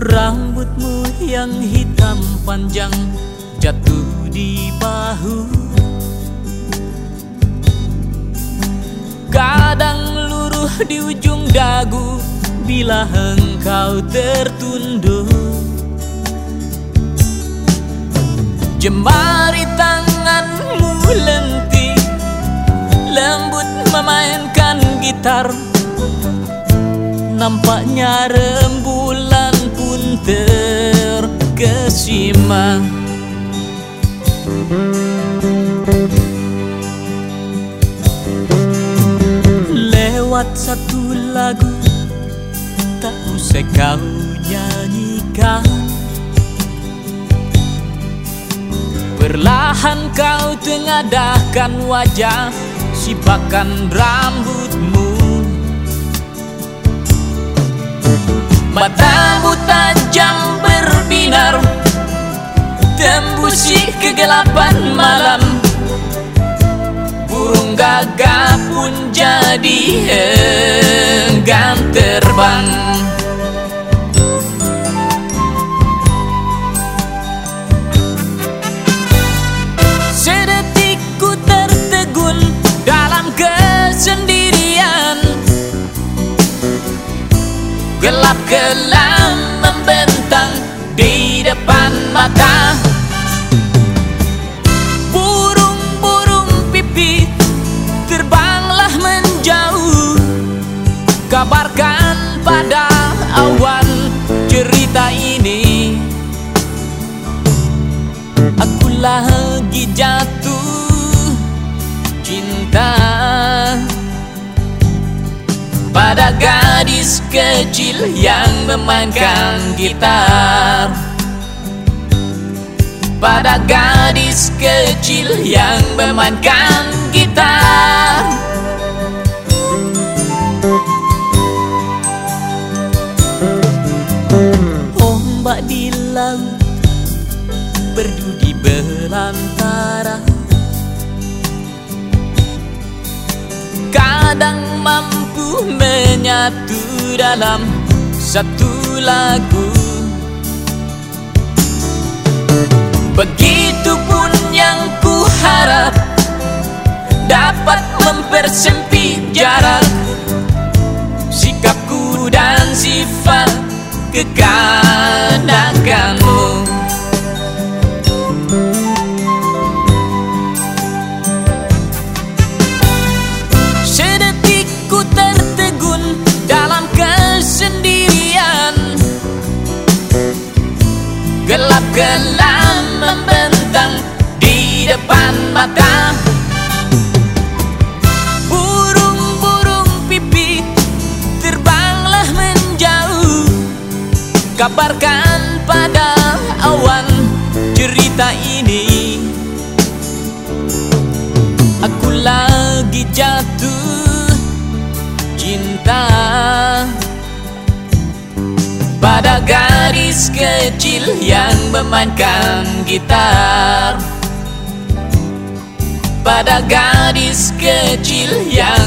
Rambutmu yang hitam panjang jatuh di bahu. Kadang luruh di ujung dagu Bila engkau tertunduk. Jemari tanganmu lentik Lembut memainkan gitar. Nampaknya pun terkesima Lewat satu lagu Tak usah kau nyanyikan. Perlahan kau tengadahkan wajah Sipakan rambutmu. Matamu Tembusi kegelapan malam. Burung gagak pun jadi enggan terbang. Sedetik ku tertegun dalam kesendirian. Gelap Kabarkan pada awan cerita ini. Aku lagi jatuh cinta Pada gadis kecil yang memainkan gitar. Pada gadis kecil yang memainkan berdudi belantara. Kadang mampu menyatu dalam satu lagu. Begitupun yang ku harap Dapat mempersempit jarak. Sikapku dan sifat kekanakanmu Gelap kelam membentang di depan mata Burung-burung pipi terbanglah menjauh. Kabarkan pada awan cerita ini. Aku lagi jatuh cinta Pada gadis kecil yang memainkan gitar. Pada gadis kecil yang